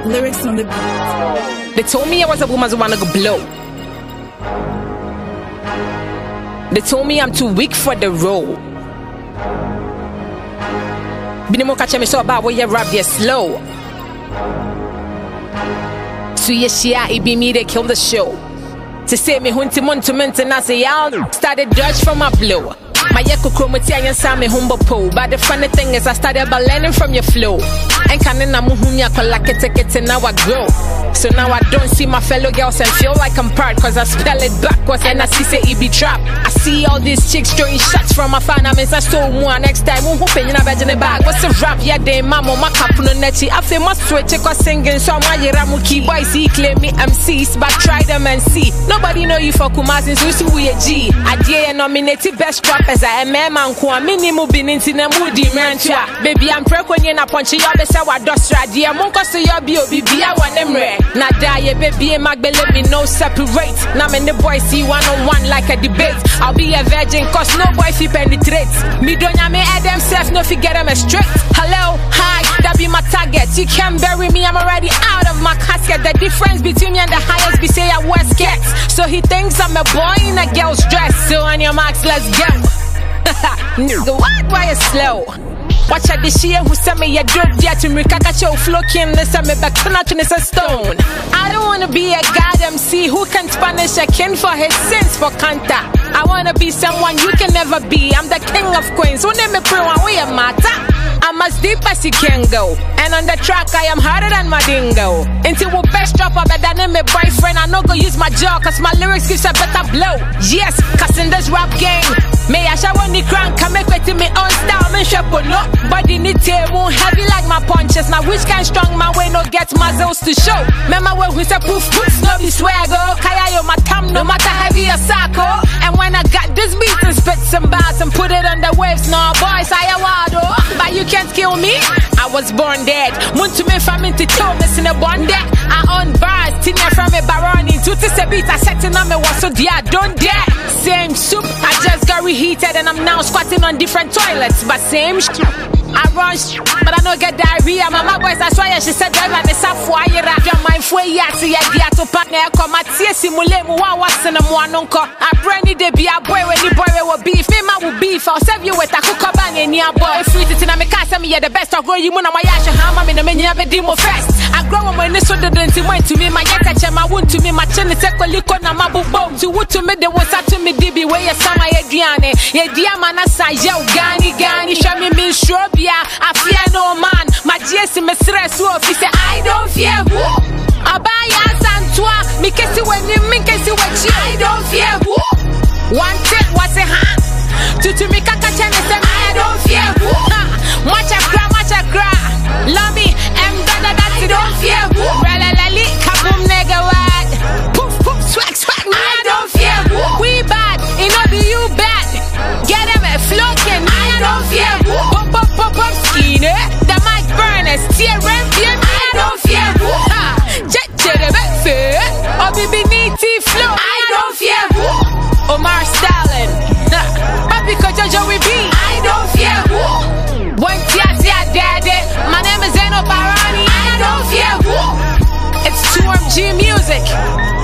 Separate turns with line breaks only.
lyrics on the
They told me I was a woman who wanna go blow. They told me I'm too weak for the role. Binimo catch me so about where you rap there slow. So yeah, shit, it be me that kill the show. To say me hunti muntu muntu na say y'all started dodge from my blow. My yeko chromati and sa me humble po. But the funny thing is I started by learning from your flow. And can na muhumya kolakete kete now I grow. So now I don't see my fellow girls and feel like I'm proud Cause I spell it backwards and I see say it be trap I see all these chicks throwing shots from my fan I miss I stole one next time Who hoping you in the bag. What's the rap? Yeah, they mama my cap no nechi I feel my switch cause singing so my yeramu key boys see claim me MCs but try them and see. Nobody know you for Kumasi so see we a G. I dare nominated best rappers I am a man kwa. Minimum bin into the moody man Baby I'm pre when you na punch you be say what dosra dear munko so you be obi bia one them rare na die, baby, and Magbe let me no separate. Now in the boy see one on one like a debate. I'll be a virgin, cause no boy fi penetrate. Me don't ya me add themselves, no fi get them straight. Hello, hi, that be my target. You can't bury me, I'm already out of my casket. The difference between me and the highest be say I wear skirts. So he thinks I'm a boy in a girl's dress. So on your marks, let's go. Nigga, what? Why you slow? Watch out this year who sent me a dirt yeah to me kaka show floaking this me back to not a stone. I don't wanna be a god MC who can punish a king for his sins for kanta. I wanna be someone you can never be. I'm the king of queens. Who name me pro one way a matter. I'm as deep as you can go. And on the track, I am harder than my dingo. Until we best drop a better than my boyfriend. I no go use my jaw, cause my lyrics gives a better blow. Yes, cause in this rap game, may I shower the crank, can make it to me on style, man, shop no. Body need table, heavy like my punches. Now, which kind strong my way, no get muzzles to show. Remember when we say poof, poof, no be swagger. Kaya yo, my tam, no matter heavy or sacco. And when I got this beat and spit some bars and put it on the waves, no boys, I award, oh. but you can't kill me. I was born dead. Want to make famine to tell me in a bond deck. I own bars, tinya from a baron To this beat, I set in on me was so dear, don't dare. Same soup, I got reheated and I'm now squatting on different toilets, but same sh- I run sh- but I don't get diarrhea. Mama boys, I swear she said drive and it's a foyer. Your mind for see ya, dear to partner. Come at see simulate me what was in a one uncle. I brandy de be a boy when the boy will beef. Me ma will beef. I'll serve you with a cook up and any boy. Free to tina me casa me the best. I'll grow you when I'm a yasha. How I'm in the menu of a demo fest. I grow when this than to went to me. My yet catch my wound to me. My chin is equal liquor. Na mabu bomb. To what to me, there was to me. DB way a summer ediane. Yeah, dear man, I say, gani gani. Show me me shrubia. I fear no man. My GS me. He say, I don't fear who. Abaya Santua. Me kesi when you me kesi when you. I don't fear who. One tip was a ha. Tutu mi kaka chene se Music.